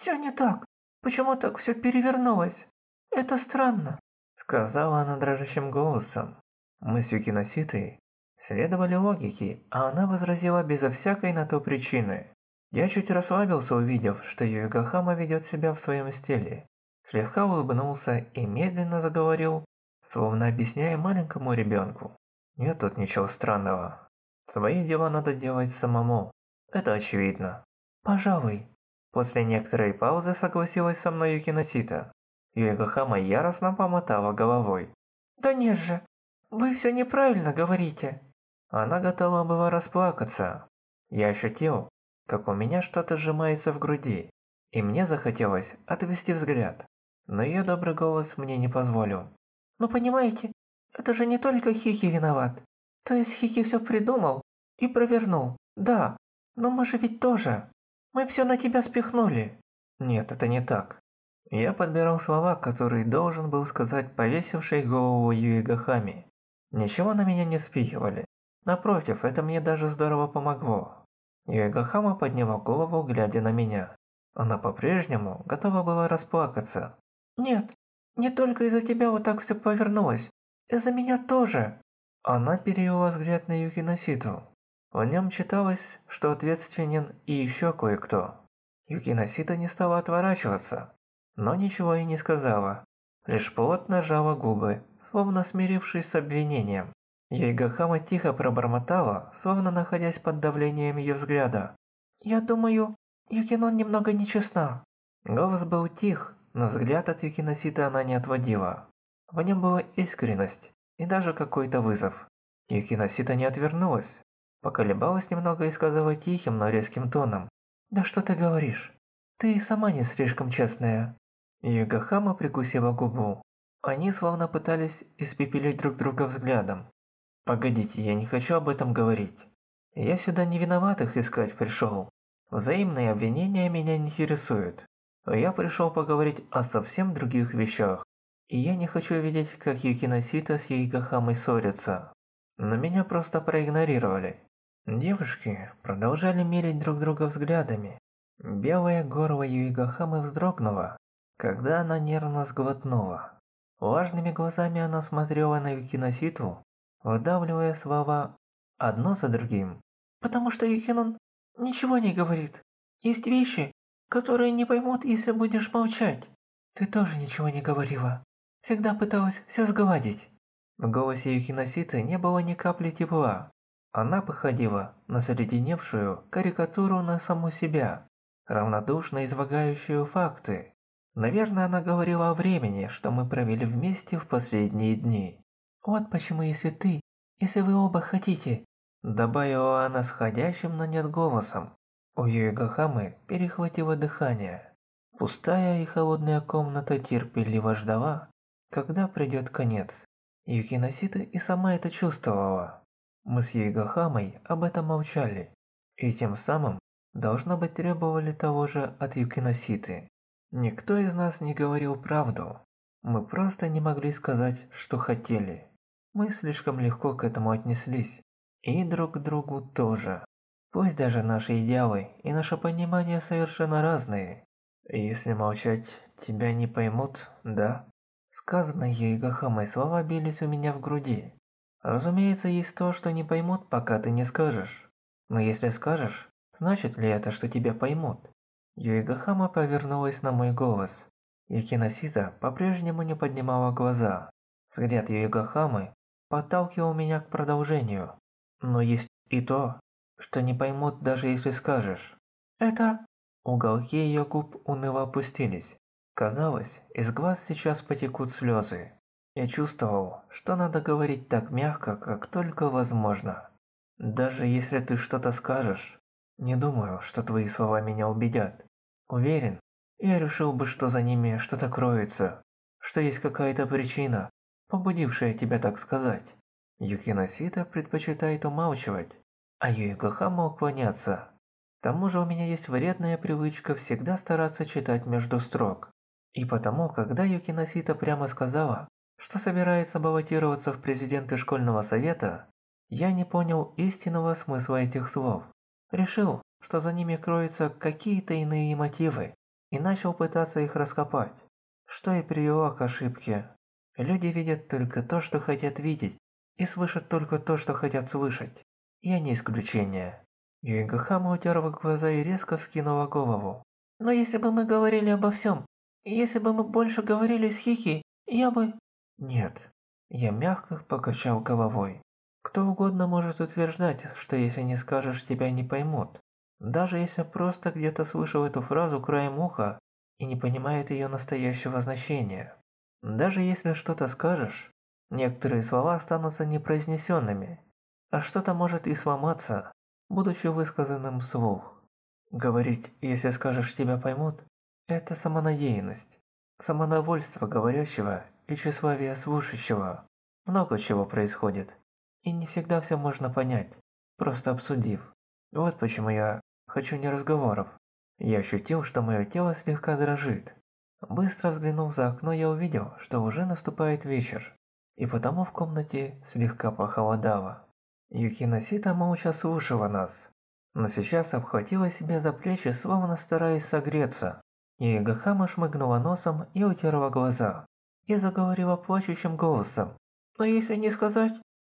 Все не так. Почему так все перевернулось? Это странно. Сказала она дрожащим голосом. Мы с Юкиноситой следовали логике, а она возразила безо всякой на то причины. Я чуть расслабился, увидев, что Юигахама ведет себя в своем стиле. Слегка улыбнулся и медленно заговорил, словно объясняя маленькому ребенку. Нет тут ничего странного. Свои дела надо делать самому. Это очевидно. Пожалуй. После некоторой паузы согласилась со мной Юкиносита. Юигахама яростно помотала головой. Да нет же, вы все неправильно говорите. Она готова была расплакаться. Я ощутил, как у меня что-то сжимается в груди, и мне захотелось отвести взгляд, но ее добрый голос мне не позволил. «Ну понимаете, это же не только Хики виноват. То есть Хики все придумал и провернул, да, но мы же ведь тоже. Мы все на тебя спихнули». Нет, это не так. Я подбирал слова, которые должен был сказать повесивший голову Юигахами. Ничего на меня не спихивали. Напротив, это мне даже здорово помогло. Юэгахама подняла голову, глядя на меня. Она по-прежнему готова была расплакаться. «Нет, не только из-за тебя вот так все повернулось. Из-за меня тоже!» Она перевела взгляд на Юкиноситу. В нем читалось, что ответственен и еще кое-кто. Юкиносита не стала отворачиваться, но ничего и не сказала. Лишь плотно сжала губы, словно смирившись с обвинением. Юйгахама тихо пробормотала, словно находясь под давлением ее взгляда. «Я думаю, Юкинон немного нечестна». Голос был тих, но взгляд от Юкиносита она не отводила. В нем была искренность и даже какой-то вызов. Юкиносита не отвернулась, поколебалась немного и сказала тихим, но резким тоном. «Да что ты говоришь? Ты и сама не слишком честная». Югахама прикусила губу. Они словно пытались испепелить друг друга взглядом. Погодите, я не хочу об этом говорить. Я сюда не виноватых искать пришел. Взаимные обвинения меня не интересуют. Я пришел поговорить о совсем других вещах. И я не хочу видеть, как Юкиносита с Юигахамой ссорятся. Но меня просто проигнорировали. Девушки продолжали мерить друг друга взглядами. Белая горло Юигахамы вздрогнула, когда она нервно сглотнула. Влажными глазами она смотрела на Юкиноситу, выдавливая слова одно за другим. «Потому что Юхинон ничего не говорит. Есть вещи, которые не поймут, если будешь молчать. Ты тоже ничего не говорила. Всегда пыталась все сгладить». В голосе Юкиноситы не было ни капли тепла. Она походила на заледеневшую карикатуру на саму себя, равнодушно излагающую факты. Наверное, она говорила о времени, что мы провели вместе в последние дни. «Вот почему, если ты, если вы оба хотите...» Добавила она сходящим на нет голосом. У Юигахамы перехватило дыхание. Пустая и холодная комната терпеливо ждала, когда придет конец. Юкиносита и сама это чувствовала. Мы с Юигахамой об этом молчали. И тем самым, должно быть, требовали того же от Юкиноситы. Никто из нас не говорил правду. Мы просто не могли сказать, что хотели. Мы слишком легко к этому отнеслись. И друг к другу тоже. Пусть даже наши идеалы и наше понимание совершенно разные. Если молчать, тебя не поймут, да? Сказанные Юигахамой слова бились у меня в груди. Разумеется, есть то, что не поймут, пока ты не скажешь. Но если скажешь, значит ли это, что тебя поймут? Юигахама повернулась на мой голос. Якиносита по-прежнему не поднимала глаза. Взгляд Юигахамы подталкивал меня к продолжению. Но есть и то, что не поймут даже если скажешь. Это... Уголки ее губ уныло опустились. Казалось, из глаз сейчас потекут слезы. Я чувствовал, что надо говорить так мягко, как только возможно. Даже если ты что-то скажешь, не думаю, что твои слова меня убедят. Уверен, я решил бы, что за ними что-то кроется, что есть какая-то причина, побудившая тебя так сказать. Юкиносита предпочитает умалчивать, а Юикохама уклоняться. К тому же у меня есть вредная привычка всегда стараться читать между строк. И потому, когда Юкиносита прямо сказала, что собирается баллотироваться в президенты школьного совета, я не понял истинного смысла этих слов. Решил, что за ними кроются какие-то иные мотивы. и начал пытаться их раскопать, что и привело к ошибке. Люди видят только то, что хотят видеть, и слышат только то, что хотят слышать. Я не исключение. Юнгахама утерла глаза и резко вскинула голову. «Но если бы мы говорили обо всем, если бы мы больше говорили с Хики, я бы...» «Нет». Я мягко покачал головой. Кто угодно может утверждать, что если не скажешь, тебя не поймут. Даже если просто где-то слышал эту фразу краем уха и не понимает ее настоящего значения. Даже если что-то скажешь, некоторые слова останутся непроизнесенными, а что-то может и сломаться, будучи высказанным вслух. Говорить, если скажешь, тебя поймут, это самонадеянность, самодовольство говорящего и тщеславие слушающего. Много чего происходит, и не всегда все можно понять, просто обсудив. Вот почему я хочу не разговоров. Я ощутил, что мое тело слегка дрожит. Быстро взглянув за окно, я увидел, что уже наступает вечер, и потому в комнате слегка похолодало. Юкина Сита молча слушала нас, но сейчас обхватила себя за плечи, словно стараясь согреться. И Гахама шмыгнула носом и утерла глаза, и заговорила плачущим голосом. «Но если не сказать,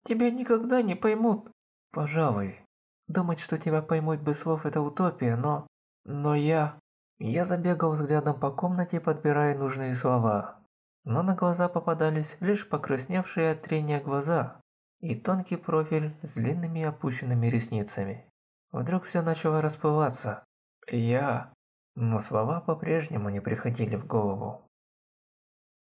тебя никогда не поймут». «Пожалуй. Думать, что тебя поймут без слов – это утопия, но... Но я...» Я забегал взглядом по комнате, подбирая нужные слова. Но на глаза попадались лишь покрасневшие от трения глаза и тонкий профиль с длинными опущенными ресницами. Вдруг все начало расплываться. Я... Но слова по-прежнему не приходили в голову.